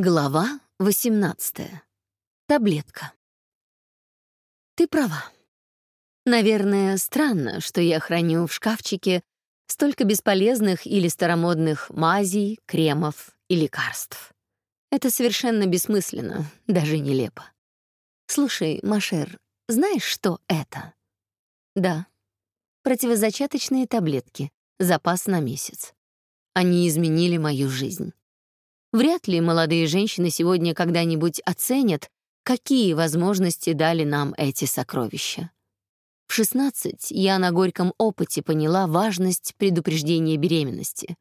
Глава 18. Таблетка. Ты права. Наверное, странно, что я храню в шкафчике столько бесполезных или старомодных мазей, кремов и лекарств. Это совершенно бессмысленно, даже нелепо. Слушай, Машер, знаешь, что это? Да. Противозачаточные таблетки, запас на месяц. Они изменили мою жизнь. Вряд ли молодые женщины сегодня когда-нибудь оценят, какие возможности дали нам эти сокровища. В 16 я на горьком опыте поняла важность предупреждения беременности.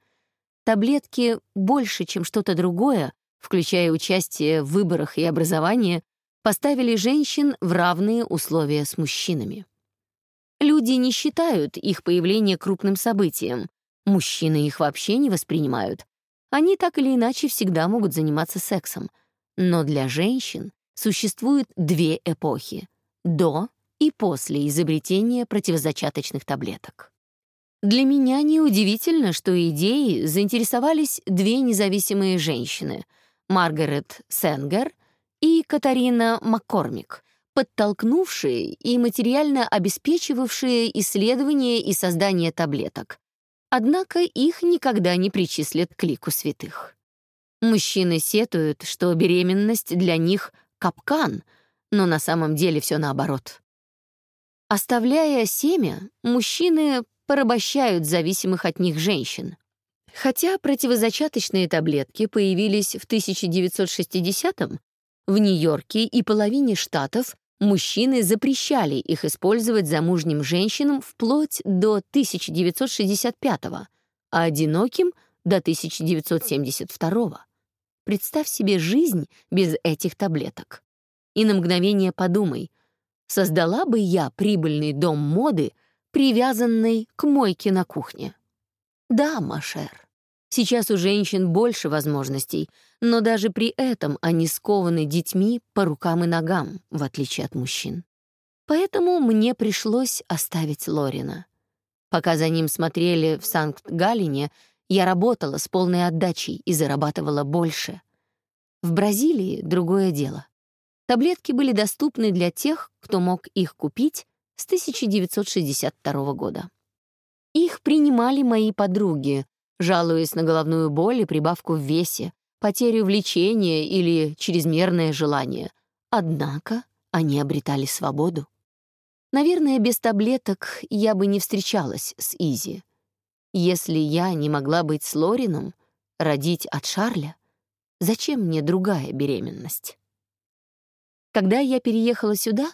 Таблетки больше, чем что-то другое, включая участие в выборах и образовании, поставили женщин в равные условия с мужчинами. Люди не считают их появление крупным событием, мужчины их вообще не воспринимают, они так или иначе всегда могут заниматься сексом. Но для женщин существует две эпохи — до и после изобретения противозачаточных таблеток. Для меня неудивительно, что идеей заинтересовались две независимые женщины — Маргарет Сенгер и Катарина Маккормик, подтолкнувшие и материально обеспечивавшие исследование и создание таблеток, Однако их никогда не причислят к лику святых. Мужчины сетуют, что беременность для них — капкан, но на самом деле все наоборот. Оставляя семя, мужчины порабощают зависимых от них женщин. Хотя противозачаточные таблетки появились в 1960-м, в Нью-Йорке и половине штатов Мужчины запрещали их использовать замужним женщинам вплоть до 1965 а одиноким — до 1972 Представь себе жизнь без этих таблеток. И на мгновение подумай, создала бы я прибыльный дом моды, привязанный к мойке на кухне? Да, Машер. Сейчас у женщин больше возможностей, но даже при этом они скованы детьми по рукам и ногам, в отличие от мужчин. Поэтому мне пришлось оставить Лорина. Пока за ним смотрели в Санкт-Галине, я работала с полной отдачей и зарабатывала больше. В Бразилии другое дело. Таблетки были доступны для тех, кто мог их купить с 1962 года. Их принимали мои подруги, жалуясь на головную боль и прибавку в весе, потерю влечения или чрезмерное желание. Однако они обретали свободу. Наверное, без таблеток я бы не встречалась с Изи. Если я не могла быть с Лорином, родить от Шарля, зачем мне другая беременность? Когда я переехала сюда,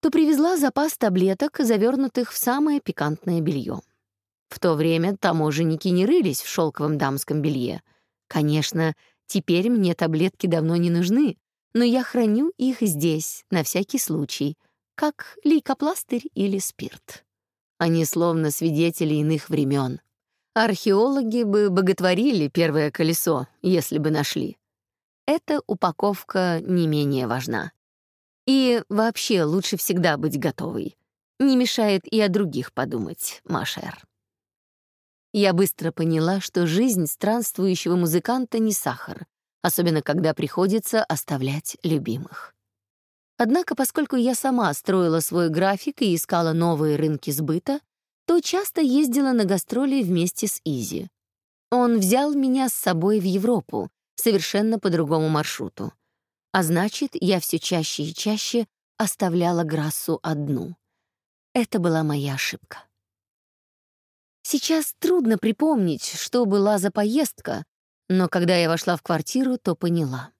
то привезла запас таблеток, завернутых в самое пикантное белье. В то время таможенники не рылись в шелковом дамском белье. Конечно, теперь мне таблетки давно не нужны, но я храню их здесь, на всякий случай, как лейкопластырь или спирт. Они словно свидетели иных времен. Археологи бы боготворили первое колесо, если бы нашли. Эта упаковка не менее важна. И вообще лучше всегда быть готовой. Не мешает и о других подумать, Машер. Я быстро поняла, что жизнь странствующего музыканта не сахар, особенно когда приходится оставлять любимых. Однако, поскольку я сама строила свой график и искала новые рынки сбыта, то часто ездила на гастроли вместе с Изи. Он взял меня с собой в Европу, совершенно по другому маршруту. А значит, я все чаще и чаще оставляла Грассу одну. Это была моя ошибка. Сейчас трудно припомнить, что была за поездка, но когда я вошла в квартиру, то поняла.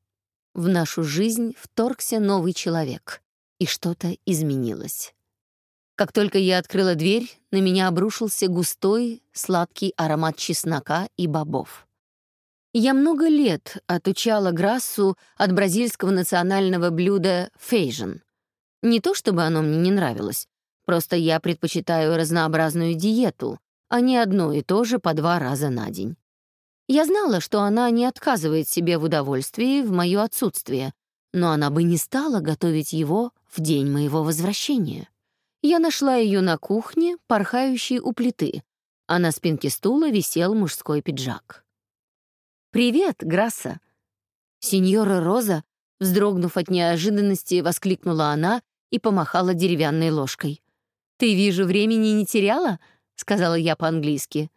В нашу жизнь вторгся новый человек, и что-то изменилось. Как только я открыла дверь, на меня обрушился густой, сладкий аромат чеснока и бобов. Я много лет отучала Грассу от бразильского национального блюда фейжен. Не то чтобы оно мне не нравилось, просто я предпочитаю разнообразную диету, а не одно и то же по два раза на день. Я знала, что она не отказывает себе в удовольствии в моё отсутствие, но она бы не стала готовить его в день моего возвращения. Я нашла ее на кухне, порхающей у плиты, а на спинке стула висел мужской пиджак. «Привет, Грасса!» Сеньора Роза, вздрогнув от неожиданности, воскликнула она и помахала деревянной ложкой. «Ты, вижу, времени не теряла?» — сказала я по-английски.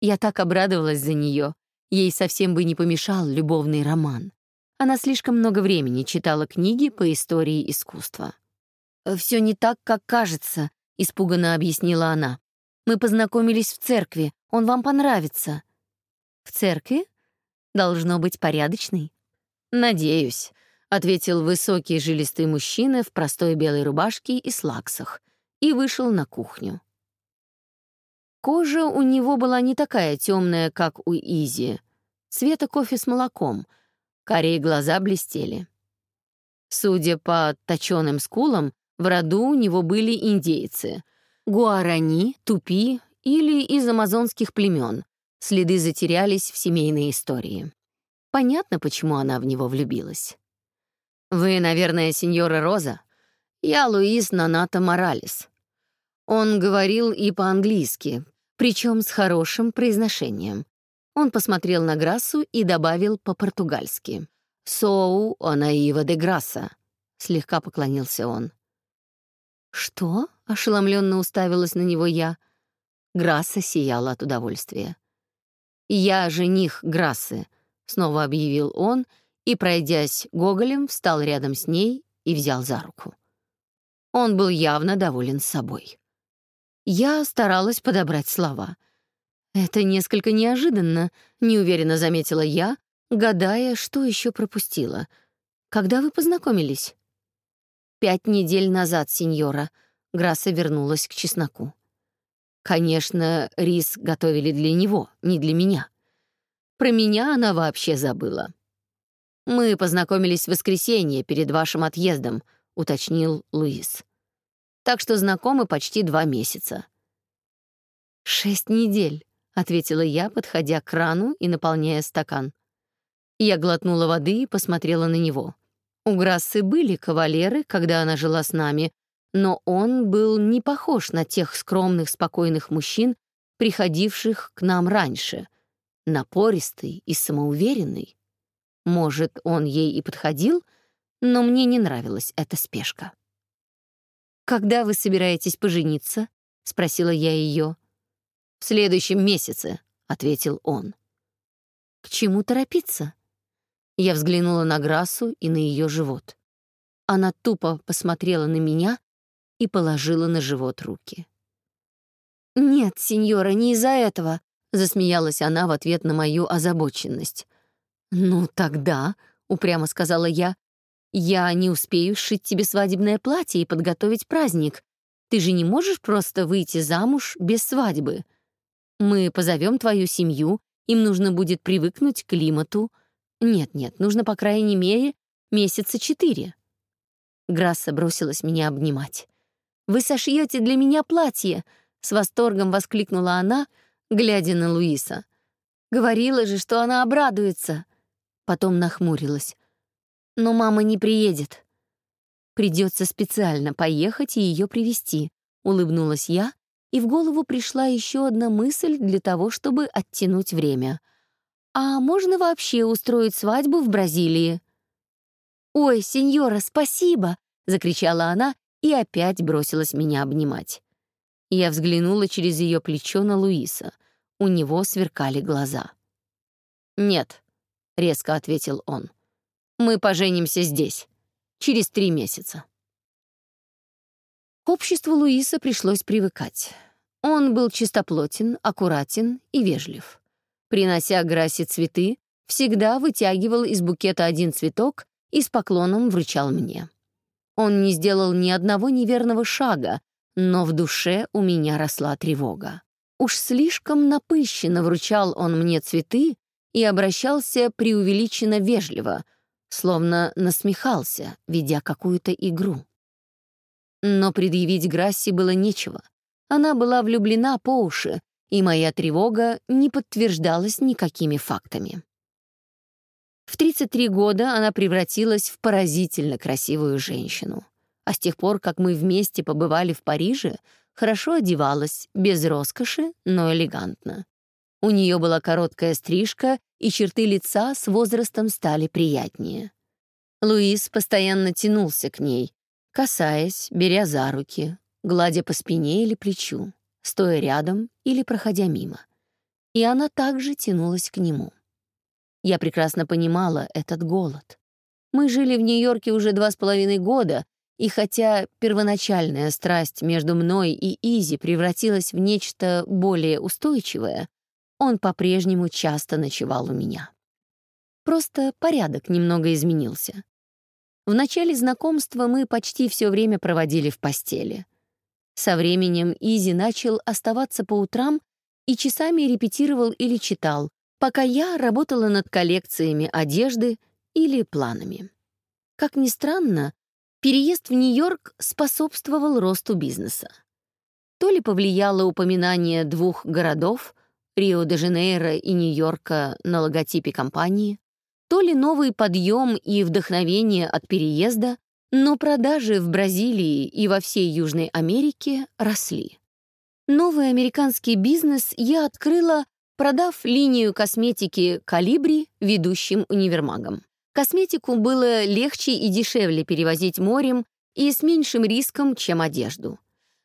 Я так обрадовалась за нее. Ей совсем бы не помешал любовный роман. Она слишком много времени читала книги по истории искусства. «Все не так, как кажется», — испуганно объяснила она. «Мы познакомились в церкви. Он вам понравится». «В церкви? Должно быть порядочный». «Надеюсь», — ответил высокий жилистый мужчина в простой белой рубашке и слаксах и вышел на кухню. Кожа у него была не такая темная, как у Изи. Цвета кофе с молоком. Корей глаза блестели. Судя по точёным скулам, в роду у него были индейцы. Гуарани, тупи или из амазонских племен. Следы затерялись в семейной истории. Понятно, почему она в него влюбилась. «Вы, наверное, сеньора Роза? Я Луис Наната Моралес». Он говорил и по-английски, причем с хорошим произношением. Он посмотрел на Грассу и добавил по-португальски. «Соу онаива де Грасса», — слегка поклонился он. «Что?» — ошеломленно уставилась на него я. Грасса сияла от удовольствия. «Я жених Грассы», — снова объявил он, и, пройдясь Гоголем, встал рядом с ней и взял за руку. Он был явно доволен собой. Я старалась подобрать слова. «Это несколько неожиданно», — неуверенно заметила я, гадая, что еще пропустила. «Когда вы познакомились?» «Пять недель назад, сеньора», — Грасса вернулась к чесноку. «Конечно, рис готовили для него, не для меня. Про меня она вообще забыла». «Мы познакомились в воскресенье перед вашим отъездом», — уточнил Луис так что знакомы почти два месяца». «Шесть недель», — ответила я, подходя к крану и наполняя стакан. Я глотнула воды и посмотрела на него. У Грассы были кавалеры, когда она жила с нами, но он был не похож на тех скромных, спокойных мужчин, приходивших к нам раньше. Напористый и самоуверенный. Может, он ей и подходил, но мне не нравилась эта спешка. «Когда вы собираетесь пожениться?» — спросила я ее. «В следующем месяце», — ответил он. «К чему торопиться?» Я взглянула на Грассу и на ее живот. Она тупо посмотрела на меня и положила на живот руки. «Нет, сеньора, не из-за этого», — засмеялась она в ответ на мою озабоченность. «Ну тогда», — упрямо сказала я, я не успею сшить тебе свадебное платье и подготовить праздник. Ты же не можешь просто выйти замуж без свадьбы. Мы позовем твою семью, им нужно будет привыкнуть к климату. Нет-нет, нужно, по крайней мере, месяца четыре. Грасса бросилась меня обнимать. «Вы сошьете для меня платье!» — с восторгом воскликнула она, глядя на Луиса. «Говорила же, что она обрадуется!» Потом нахмурилась. Но мама не приедет. Придется специально поехать и ее привести, улыбнулась я, и в голову пришла еще одна мысль для того, чтобы оттянуть время. А можно вообще устроить свадьбу в Бразилии? «Ой, сеньора, спасибо!» — закричала она и опять бросилась меня обнимать. Я взглянула через ее плечо на Луиса. У него сверкали глаза. «Нет», — резко ответил он. Мы поженимся здесь. Через три месяца. К обществу Луиса пришлось привыкать. Он был чистоплотен, аккуратен и вежлив. Принося Грасе цветы, всегда вытягивал из букета один цветок и с поклоном вручал мне. Он не сделал ни одного неверного шага, но в душе у меня росла тревога. Уж слишком напыщенно вручал он мне цветы и обращался преувеличенно вежливо — словно насмехался, ведя какую-то игру. Но предъявить Грасси было нечего. Она была влюблена по уши, и моя тревога не подтверждалась никакими фактами. В 33 года она превратилась в поразительно красивую женщину. А с тех пор, как мы вместе побывали в Париже, хорошо одевалась, без роскоши, но элегантно. У нее была короткая стрижка, и черты лица с возрастом стали приятнее. Луис постоянно тянулся к ней, касаясь, беря за руки, гладя по спине или плечу, стоя рядом или проходя мимо. И она также тянулась к нему. Я прекрасно понимала этот голод. Мы жили в Нью-Йорке уже два с половиной года, и хотя первоначальная страсть между мной и Изи превратилась в нечто более устойчивое, он по-прежнему часто ночевал у меня. Просто порядок немного изменился. В начале знакомства мы почти все время проводили в постели. Со временем Изи начал оставаться по утрам и часами репетировал или читал, пока я работала над коллекциями одежды или планами. Как ни странно, переезд в Нью-Йорк способствовал росту бизнеса. То ли повлияло упоминание двух городов — Рио-де-Жанейро и Нью-Йорка на логотипе компании, то ли новый подъем и вдохновение от переезда, но продажи в Бразилии и во всей Южной Америке росли. Новый американский бизнес я открыла, продав линию косметики «Калибри» ведущим универмагам. Косметику было легче и дешевле перевозить морем и с меньшим риском, чем одежду.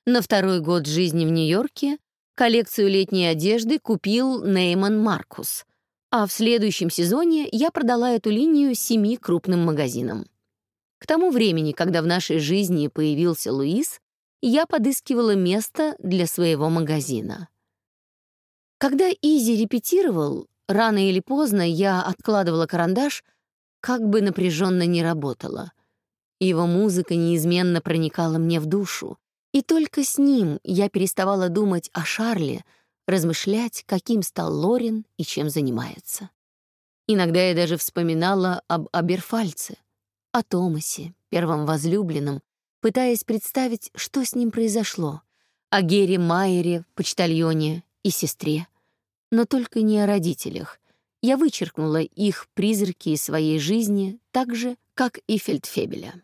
На второй год жизни в Нью-Йорке Коллекцию летней одежды купил Нейман Маркус, а в следующем сезоне я продала эту линию семи крупным магазинам. К тому времени, когда в нашей жизни появился Луис, я подыскивала место для своего магазина. Когда Изи репетировал, рано или поздно я откладывала карандаш, как бы напряженно не работала. Его музыка неизменно проникала мне в душу, и только с ним я переставала думать о Шарле, размышлять, каким стал Лорин и чем занимается. Иногда я даже вспоминала об Аберфальце, о Томасе, первом возлюбленном, пытаясь представить, что с ним произошло, о Гере Майере, почтальоне и сестре, но только не о родителях. Я вычеркнула их призраки из своей жизни так же, как и Фельдфебеля.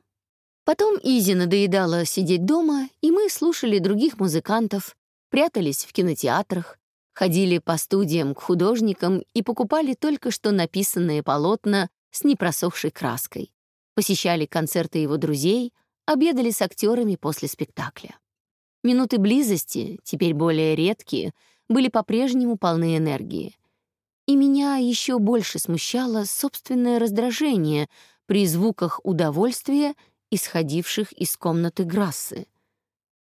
Потом Изи надоедало сидеть дома, и мы слушали других музыкантов, прятались в кинотеатрах, ходили по студиям к художникам и покупали только что написанные полотна с непросохшей краской, посещали концерты его друзей, обедали с актерами после спектакля. Минуты близости, теперь более редкие, были по-прежнему полны энергии. И меня еще больше смущало собственное раздражение при звуках удовольствия исходивших из комнаты Грассы.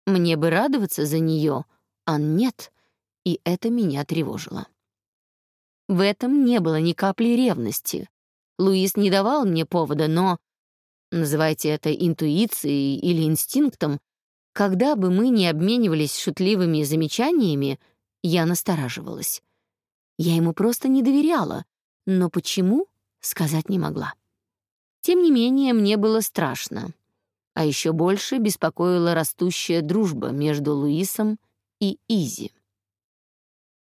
Мне бы радоваться за нее, а нет, и это меня тревожило. В этом не было ни капли ревности. Луис не давал мне повода, но, называйте это интуицией или инстинктом, когда бы мы не обменивались шутливыми замечаниями, я настораживалась. Я ему просто не доверяла, но почему, сказать не могла. Тем не менее, мне было страшно. А еще больше беспокоила растущая дружба между Луисом и Изи.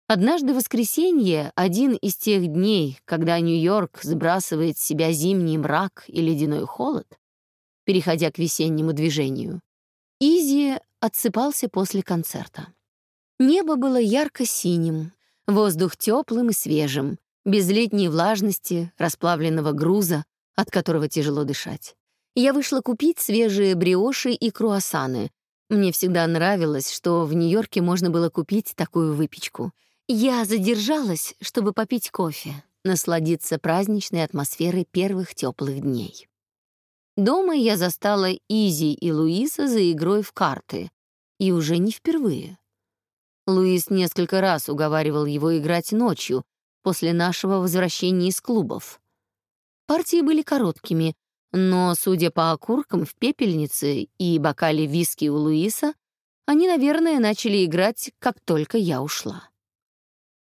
Однажды в воскресенье, один из тех дней, когда Нью-Йорк сбрасывает с себя зимний мрак и ледяной холод, переходя к весеннему движению, Изи отсыпался после концерта. Небо было ярко-синим, воздух теплым и свежим, без летней влажности, расплавленного груза, от которого тяжело дышать. Я вышла купить свежие бриоши и круассаны. Мне всегда нравилось, что в Нью-Йорке можно было купить такую выпечку. Я задержалась, чтобы попить кофе, насладиться праздничной атмосферой первых теплых дней. Дома я застала Изи и Луиса за игрой в карты. И уже не впервые. Луис несколько раз уговаривал его играть ночью, после нашего возвращения из клубов. Партии были короткими, но, судя по окуркам в пепельнице и бокале виски у Луиса, они, наверное, начали играть, как только я ушла.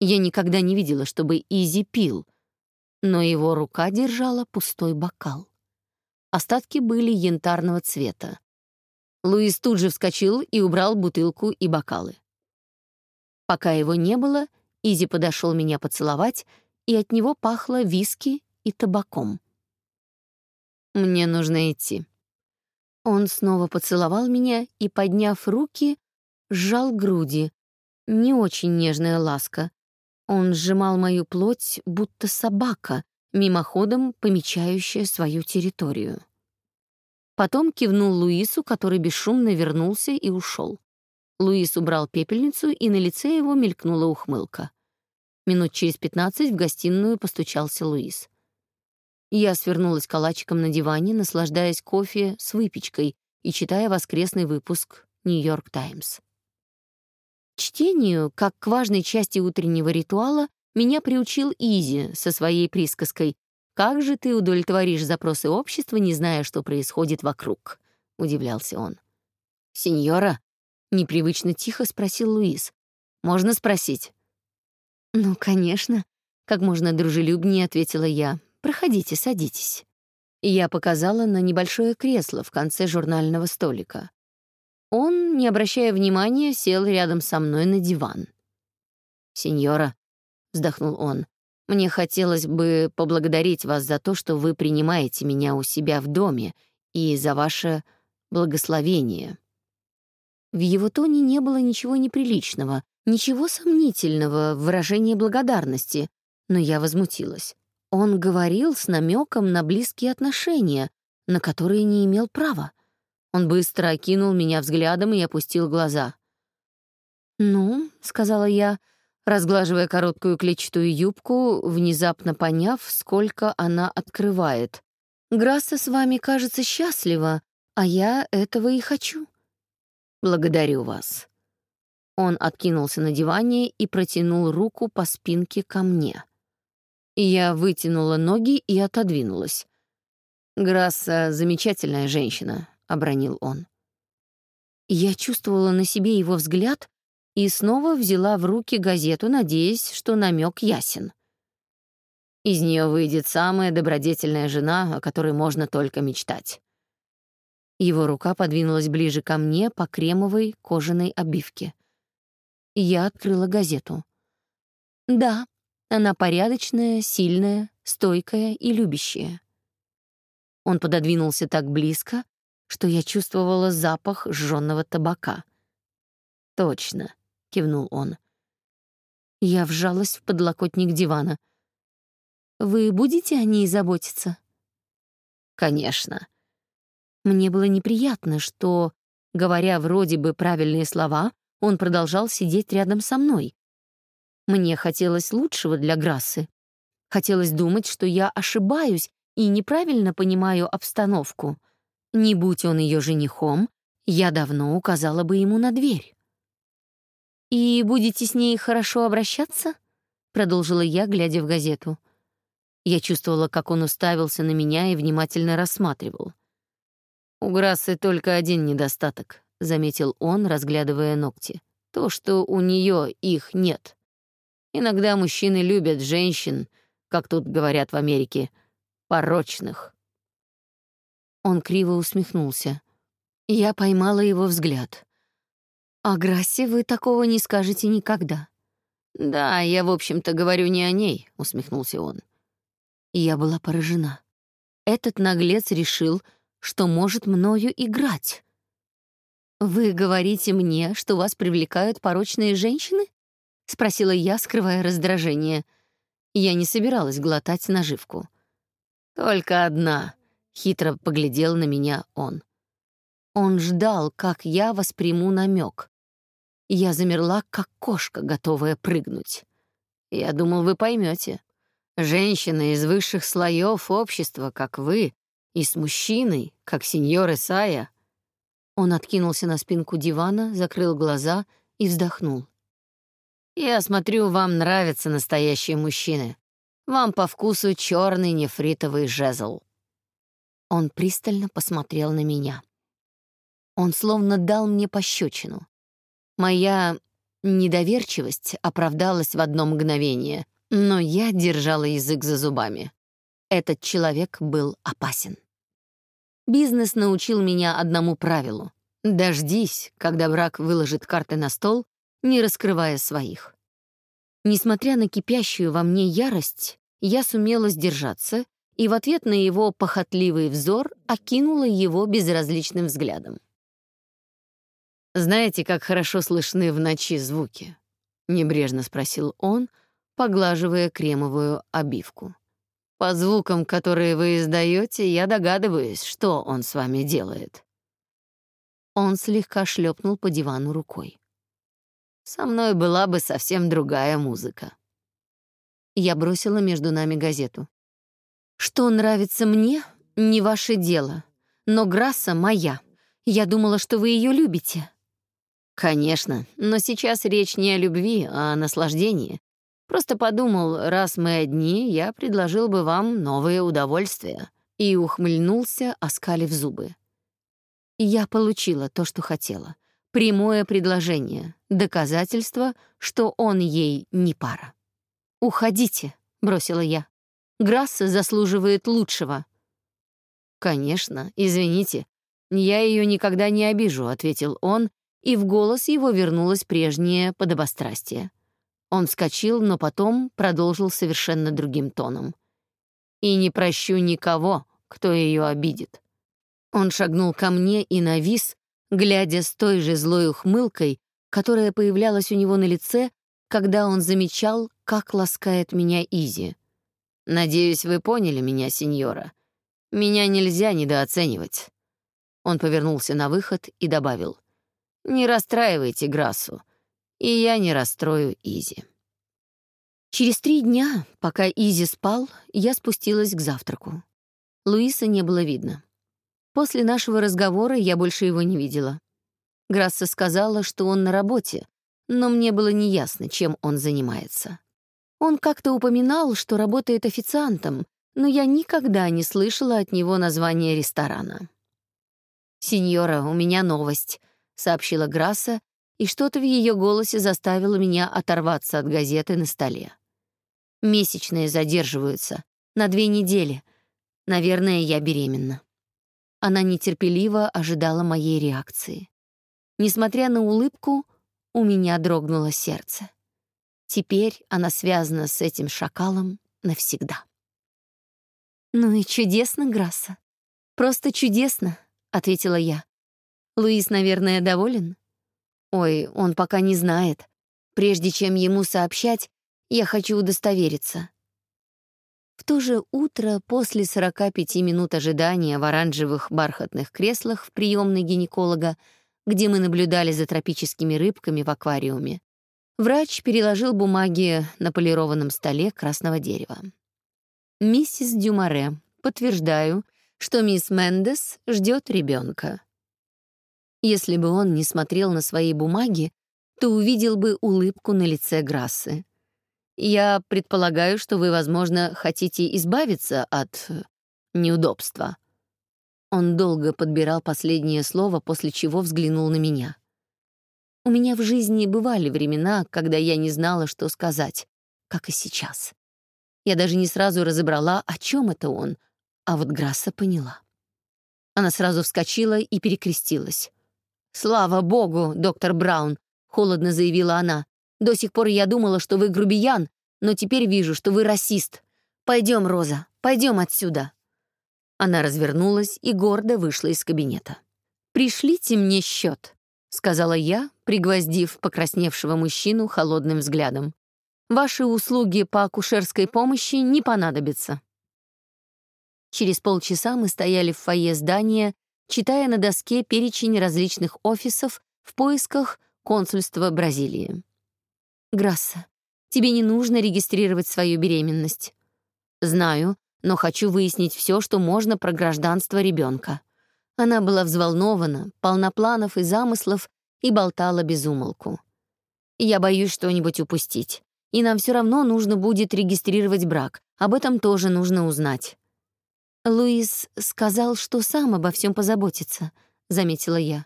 Я никогда не видела, чтобы Изи пил, но его рука держала пустой бокал. Остатки были янтарного цвета. Луис тут же вскочил и убрал бутылку и бокалы. Пока его не было, Изи подошел меня поцеловать, и от него пахло виски и табаком. «Мне нужно идти». Он снова поцеловал меня и, подняв руки, сжал груди. Не очень нежная ласка. Он сжимал мою плоть, будто собака, мимоходом помечающая свою территорию. Потом кивнул Луису, который бесшумно вернулся и ушел. Луис убрал пепельницу, и на лице его мелькнула ухмылка. Минут через пятнадцать в гостиную постучался Луис. Я свернулась калачиком на диване, наслаждаясь кофе с выпечкой и читая воскресный выпуск «Нью-Йорк Таймс». Чтению, как к важной части утреннего ритуала, меня приучил Изи со своей присказкой «Как же ты удовлетворишь запросы общества, не зная, что происходит вокруг?» — удивлялся он. «Сеньора?» — непривычно тихо спросил Луис. «Можно спросить?» «Ну, конечно», — как можно дружелюбнее ответила я. «Проходите, садитесь». Я показала на небольшое кресло в конце журнального столика. Он, не обращая внимания, сел рядом со мной на диван. «Сеньора», — вздохнул он, — «мне хотелось бы поблагодарить вас за то, что вы принимаете меня у себя в доме и за ваше благословение». В его тоне не было ничего неприличного, ничего сомнительного в выражении благодарности, но я возмутилась. Он говорил с намеком на близкие отношения, на которые не имел права. Он быстро окинул меня взглядом и опустил глаза. «Ну», — сказала я, разглаживая короткую клетчатую юбку, внезапно поняв, сколько она открывает. «Грасса с вами, кажется, счастлива, а я этого и хочу». «Благодарю вас». Он откинулся на диване и протянул руку по спинке ко мне. Я вытянула ноги и отодвинулась. «Грасса — замечательная женщина», — обронил он. Я чувствовала на себе его взгляд и снова взяла в руки газету, надеясь, что намек ясен. Из нее выйдет самая добродетельная жена, о которой можно только мечтать. Его рука подвинулась ближе ко мне по кремовой кожаной обивке. Я открыла газету. Да, она порядочная, сильная, стойкая и любящая. Он пододвинулся так близко, что я чувствовала запах сжённого табака. «Точно», — кивнул он. Я вжалась в подлокотник дивана. «Вы будете о ней заботиться?» «Конечно», мне было неприятно, что, говоря вроде бы правильные слова, он продолжал сидеть рядом со мной. Мне хотелось лучшего для Грассы. Хотелось думать, что я ошибаюсь и неправильно понимаю обстановку. Не будь он ее женихом, я давно указала бы ему на дверь. «И будете с ней хорошо обращаться?» — продолжила я, глядя в газету. Я чувствовала, как он уставился на меня и внимательно рассматривал. «У Грассы только один недостаток», — заметил он, разглядывая ногти. «То, что у нее их нет. Иногда мужчины любят женщин, как тут говорят в Америке, порочных». Он криво усмехнулся. Я поймала его взгляд. «О Грассе вы такого не скажете никогда». «Да, я, в общем-то, говорю не о ней», — усмехнулся он. Я была поражена. Этот наглец решил, что может мною играть. «Вы говорите мне, что вас привлекают порочные женщины?» — спросила я, скрывая раздражение. Я не собиралась глотать наживку. «Только одна», — хитро поглядел на меня он. Он ждал, как я восприму намек. Я замерла, как кошка, готовая прыгнуть. Я думал, вы поймете. Женщина из высших слоев общества, как вы, и с мужчиной, как сеньор Исая. Он откинулся на спинку дивана, закрыл глаза и вздохнул. «Я смотрю, вам нравятся настоящие мужчины. Вам по вкусу черный нефритовый жезл». Он пристально посмотрел на меня. Он словно дал мне пощечину. Моя недоверчивость оправдалась в одно мгновение, но я держала язык за зубами. Этот человек был опасен. Бизнес научил меня одному правилу — дождись, когда брак выложит карты на стол, не раскрывая своих. Несмотря на кипящую во мне ярость, я сумела сдержаться и в ответ на его похотливый взор окинула его безразличным взглядом. «Знаете, как хорошо слышны в ночи звуки?» — небрежно спросил он, поглаживая кремовую обивку. «По звукам, которые вы издаете, я догадываюсь, что он с вами делает». Он слегка шлепнул по дивану рукой. «Со мной была бы совсем другая музыка». Я бросила между нами газету. «Что нравится мне, не ваше дело, но Грасса моя. Я думала, что вы ее любите». «Конечно, но сейчас речь не о любви, а о наслаждении. Просто подумал, раз мы одни, я предложил бы вам новые удовольствия». И ухмыльнулся, оскалив зубы. Я получила то, что хотела. Прямое предложение, доказательство, что он ей не пара. «Уходите», — бросила я. «Грасса заслуживает лучшего». «Конечно, извините. Я ее никогда не обижу», — ответил он, и в голос его вернулось прежнее подобострастие. Он вскочил, но потом продолжил совершенно другим тоном. «И не прощу никого, кто ее обидит. Он шагнул ко мне и навис, глядя с той же злой ухмылкой, которая появлялась у него на лице, когда он замечал, как ласкает меня Изи. «Надеюсь, вы поняли меня, сеньора. Меня нельзя недооценивать». Он повернулся на выход и добавил, «Не расстраивайте Грассу, и я не расстрою Изи». Через три дня, пока Изи спал, я спустилась к завтраку. Луиса не было видно. После нашего разговора я больше его не видела. Грасса сказала, что он на работе, но мне было неясно, чем он занимается. Он как-то упоминал, что работает официантом, но я никогда не слышала от него названия ресторана. «Сеньора, у меня новость», — сообщила Грасса, и что-то в ее голосе заставило меня оторваться от газеты на столе. «Месячные задерживаются. На две недели. Наверное, я беременна». Она нетерпеливо ожидала моей реакции. Несмотря на улыбку, у меня дрогнуло сердце. Теперь она связана с этим шакалом навсегда. «Ну и чудесно, Грасса. Просто чудесно», — ответила я. «Луис, наверное, доволен?» «Ой, он пока не знает. Прежде чем ему сообщать, я хочу удостовериться. В то же утро, после 45 минут ожидания в оранжевых бархатных креслах в приемной гинеколога, где мы наблюдали за тропическими рыбками в аквариуме, врач переложил бумаги на полированном столе красного дерева. «Миссис Дюмаре, подтверждаю, что мисс Мендес ждет ребенка. Если бы он не смотрел на свои бумаги, то увидел бы улыбку на лице Грассы. Я предполагаю, что вы, возможно, хотите избавиться от э, неудобства». Он долго подбирал последнее слово, после чего взглянул на меня. У меня в жизни бывали времена, когда я не знала, что сказать, как и сейчас. Я даже не сразу разобрала, о чем это он, а вот Грасса поняла. Она сразу вскочила и перекрестилась. «Слава богу, доктор Браун!» — холодно заявила она. До сих пор я думала, что вы грубиян, но теперь вижу, что вы расист. Пойдем, Роза, пойдем отсюда». Она развернулась и гордо вышла из кабинета. «Пришлите мне счет», — сказала я, пригвоздив покрасневшего мужчину холодным взглядом. «Ваши услуги по акушерской помощи не понадобятся». Через полчаса мы стояли в фойе здания, читая на доске перечень различных офисов в поисках консульства Бразилии. Грасса, тебе не нужно регистрировать свою беременность. Знаю, но хочу выяснить все, что можно про гражданство ребенка. Она была взволнована, полна планов и замыслов и болтала без умолку. Я боюсь что-нибудь упустить. И нам все равно нужно будет регистрировать брак. Об этом тоже нужно узнать. Луис сказал, что сам обо всем позаботится, заметила я.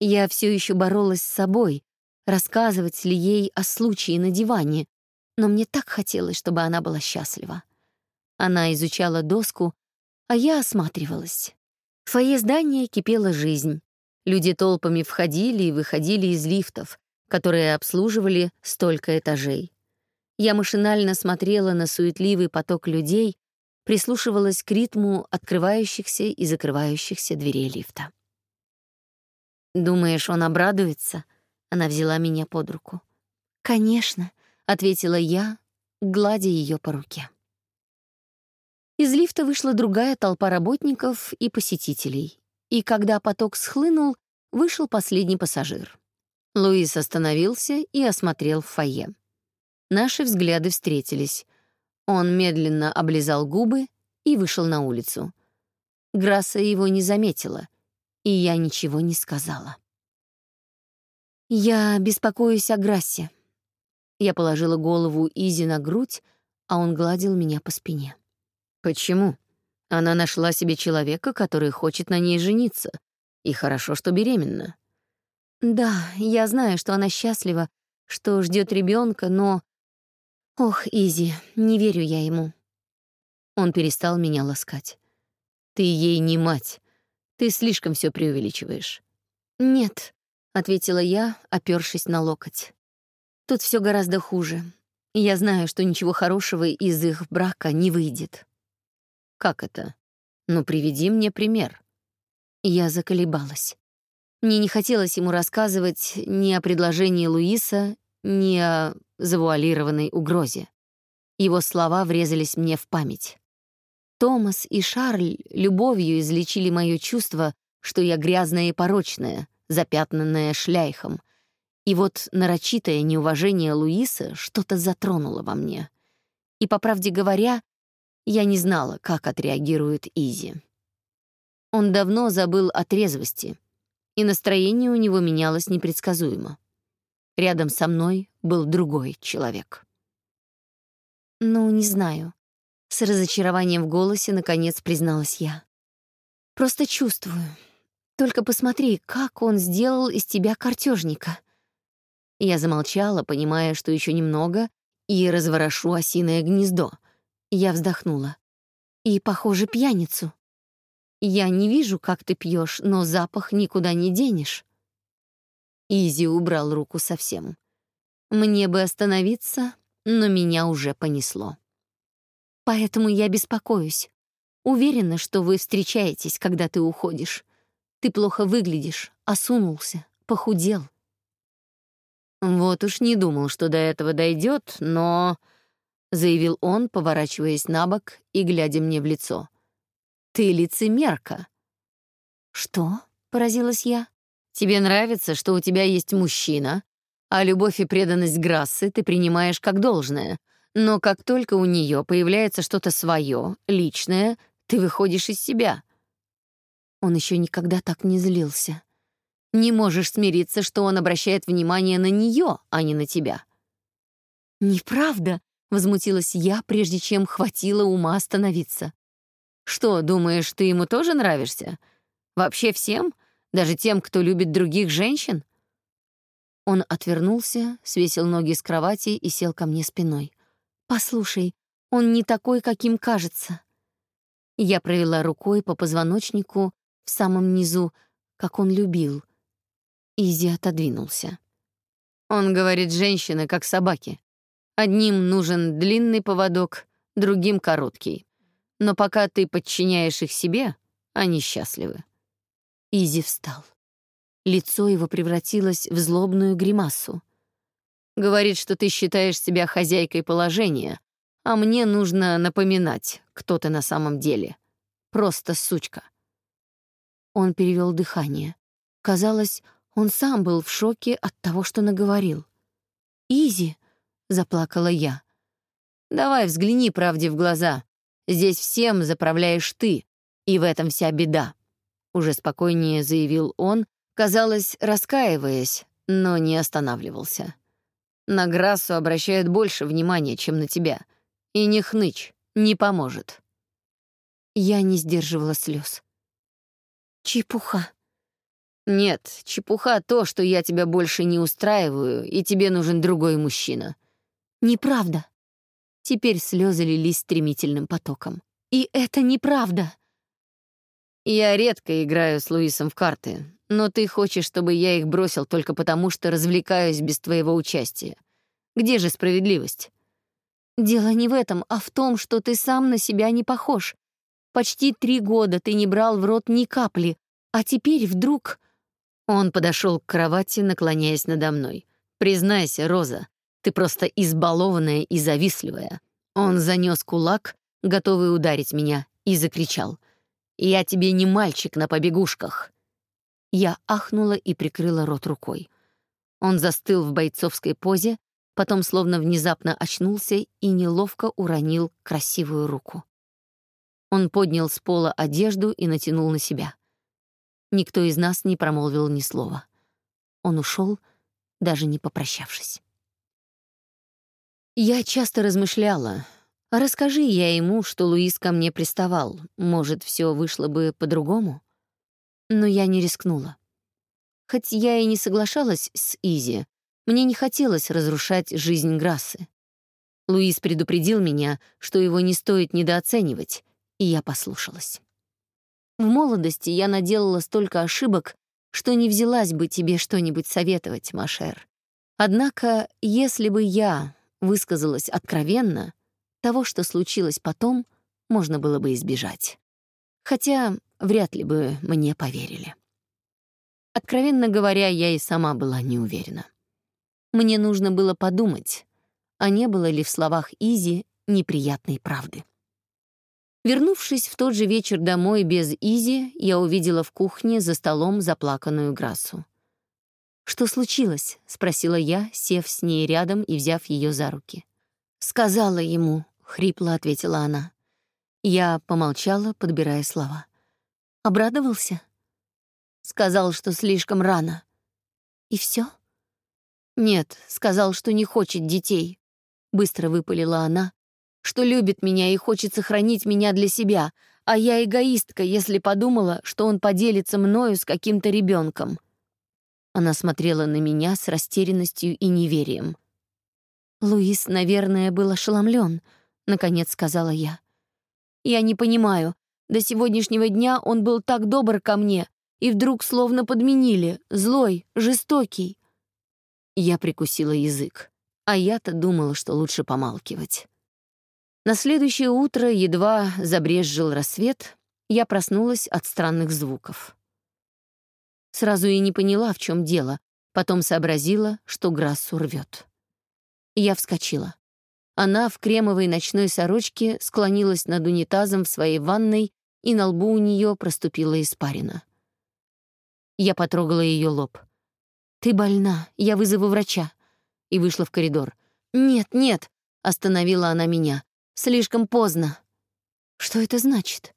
Я все еще боролась с собой, рассказывать ли ей о случае на диване, но мне так хотелось, чтобы она была счастлива. Она изучала доску, а я осматривалась. В фойе здания кипела жизнь. Люди толпами входили и выходили из лифтов, которые обслуживали столько этажей. Я машинально смотрела на суетливый поток людей, прислушивалась к ритму открывающихся и закрывающихся дверей лифта. «Думаешь, он обрадуется?» Она взяла меня под руку. «Конечно», — ответила я, гладя ее по руке. Из лифта вышла другая толпа работников и посетителей, и когда поток схлынул, вышел последний пассажир. Луис остановился и осмотрел фойе. Наши взгляды встретились. Он медленно облизал губы и вышел на улицу. Грасса его не заметила, и я ничего не сказала. «Я беспокоюсь о Грассе». Я положила голову Изи на грудь, а он гладил меня по спине. «Почему? Она нашла себе человека, который хочет на ней жениться. И хорошо, что беременна». «Да, я знаю, что она счастлива, что ждет ребенка, но...» «Ох, Изи, не верю я ему». Он перестал меня ласкать. «Ты ей не мать. Ты слишком все преувеличиваешь». «Нет, ответила я, опёршись на локоть. Тут все гораздо хуже. Я знаю, что ничего хорошего из их брака не выйдет. Как это? Ну, приведи мне пример. Я заколебалась. Мне не хотелось ему рассказывать ни о предложении Луиса, ни о завуалированной угрозе. Его слова врезались мне в память. Томас и Шарль любовью излечили мое чувство, что я грязная и порочная, запятнанная шляйхом. И вот нарочитое неуважение Луиса что-то затронуло во мне. И, по правде говоря, я не знала, как отреагирует Изи. Он давно забыл о трезвости, и настроение у него менялось непредсказуемо. Рядом со мной был другой человек. «Ну, не знаю», — с разочарованием в голосе наконец призналась я. «Просто чувствую, только посмотри, как он сделал из тебя картежника. Я замолчала, понимая, что еще немного, и разворошу осиное гнездо. Я вздохнула. И, похоже, пьяницу. Я не вижу, как ты пьешь, но запах никуда не денешь. Изи убрал руку совсем. Мне бы остановиться, но меня уже понесло. Поэтому я беспокоюсь. Уверена, что вы встречаетесь, когда ты уходишь. Ты плохо выглядишь, осунулся, похудел. Вот уж не думал, что до этого дойдет, но... Заявил он, поворачиваясь на бок и глядя мне в лицо. «Ты лицемерка». «Что?» — поразилась я. «Тебе нравится, что у тебя есть мужчина, а любовь и преданность Грассы ты принимаешь как должное, но как только у нее появляется что-то свое, личное, ты выходишь из себя. Он еще никогда так не злился. Не можешь смириться, что он обращает внимание на нее, а не на тебя. «Неправда», — возмутилась я, прежде чем хватило ума остановиться. «Что, думаешь, ты ему тоже нравишься? Вообще всем? Даже тем, кто любит других женщин?» Он отвернулся, свесил ноги с кровати и сел ко мне спиной. «Послушай, он не такой, каким кажется». Я провела рукой по позвоночнику, в самом низу, как он любил. Изи отодвинулся. Он говорит, женщины как собаки. Одним нужен длинный поводок, другим — короткий. Но пока ты подчиняешь их себе, они счастливы. Изи встал. Лицо его превратилось в злобную гримасу. Говорит, что ты считаешь себя хозяйкой положения, а мне нужно напоминать, кто ты на самом деле. Просто сучка. Он перевел дыхание. Казалось, он сам был в шоке от того, что наговорил. «Изи!» — заплакала я. «Давай взгляни правде в глаза. Здесь всем заправляешь ты, и в этом вся беда», — уже спокойнее заявил он, казалось, раскаиваясь, но не останавливался. «На Грассу обращают больше внимания, чем на тебя. И не хнычь, не поможет». Я не сдерживала слез. Чепуха. Нет, чепуха то, что я тебя больше не устраиваю, и тебе нужен другой мужчина. Неправда. Теперь слезы лились стремительным потоком. И это неправда. Я редко играю с Луисом в карты, но ты хочешь, чтобы я их бросил только потому, что развлекаюсь без твоего участия. Где же справедливость? Дело не в этом, а в том, что ты сам на себя не похож. Почти три года ты не брал в рот ни капли, а теперь вдруг...» Он подошел к кровати, наклоняясь надо мной. «Признайся, Роза, ты просто избалованная и завистливая». Он занес кулак, готовый ударить меня, и закричал. «Я тебе не мальчик на побегушках». Я ахнула и прикрыла рот рукой. Он застыл в бойцовской позе, потом словно внезапно очнулся и неловко уронил красивую руку. Он поднял с пола одежду и натянул на себя. Никто из нас не промолвил ни слова. Он ушел, даже не попрощавшись. Я часто размышляла. Расскажи я ему, что Луис ко мне приставал, может, все вышло бы по-другому? Но я не рискнула. Хоть я и не соглашалась с Изи, мне не хотелось разрушать жизнь Грассы. Луис предупредил меня, что его не стоит недооценивать, и я послушалась. В молодости я наделала столько ошибок, что не взялась бы тебе что-нибудь советовать, Машер. Однако, если бы я высказалась откровенно, того, что случилось потом, можно было бы избежать. Хотя вряд ли бы мне поверили. Откровенно говоря, я и сама была не уверена. Мне нужно было подумать, а не было ли в словах Изи неприятной правды. Вернувшись в тот же вечер домой без Изи, я увидела в кухне за столом заплаканную Грассу. «Что случилось?» — спросила я, сев с ней рядом и взяв ее за руки. «Сказала ему», — хрипло ответила она. Я помолчала, подбирая слова. «Обрадовался?» Сказал, что слишком рано. «И все? «Нет, сказал, что не хочет детей», — быстро выпалила она, что любит меня и хочет сохранить меня для себя, а я эгоистка, если подумала, что он поделится мною с каким-то ребенком. Она смотрела на меня с растерянностью и неверием. «Луис, наверное, был ошеломлен», — наконец сказала я. «Я не понимаю. До сегодняшнего дня он был так добр ко мне, и вдруг словно подменили, злой, жестокий». Я прикусила язык, а я-то думала, что лучше помалкивать. На следующее утро, едва забрезжил рассвет, я проснулась от странных звуков. Сразу и не поняла, в чем дело, потом сообразила, что Грассу рвет. Я вскочила. Она в кремовой ночной сорочке склонилась над унитазом в своей ванной, и на лбу у нее проступила испарина. Я потрогала ее лоб. «Ты больна, я вызову врача», и вышла в коридор. «Нет, нет», — остановила она меня. Слишком поздно. Что это значит?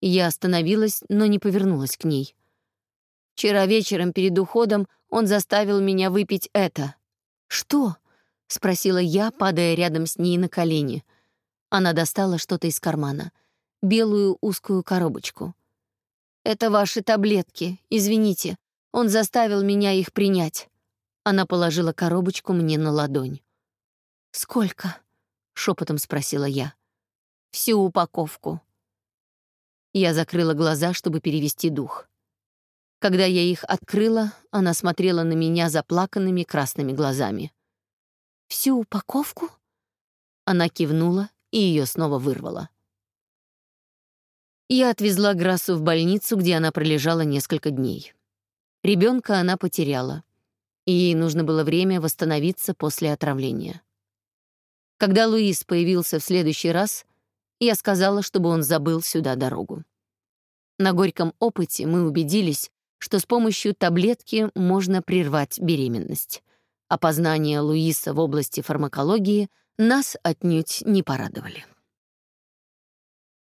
Я остановилась, но не повернулась к ней. Вчера вечером перед уходом он заставил меня выпить это. «Что?» — спросила я, падая рядом с ней на колени. Она достала что-то из кармана. Белую узкую коробочку. «Это ваши таблетки, извините. Он заставил меня их принять». Она положила коробочку мне на ладонь. «Сколько?» Шепотом спросила я. Всю упаковку. Я закрыла глаза, чтобы перевести дух. Когда я их открыла, она смотрела на меня заплаканными красными глазами. «Всю упаковку?» Она кивнула и ее снова вырвала. Я отвезла Грассу в больницу, где она пролежала несколько дней. Ребенка она потеряла, и ей нужно было время восстановиться после отравления. Когда Луис появился в следующий раз, я сказала, чтобы он забыл сюда дорогу. На горьком опыте мы убедились, что с помощью таблетки можно прервать беременность. А познания Луиса в области фармакологии нас отнюдь не порадовали.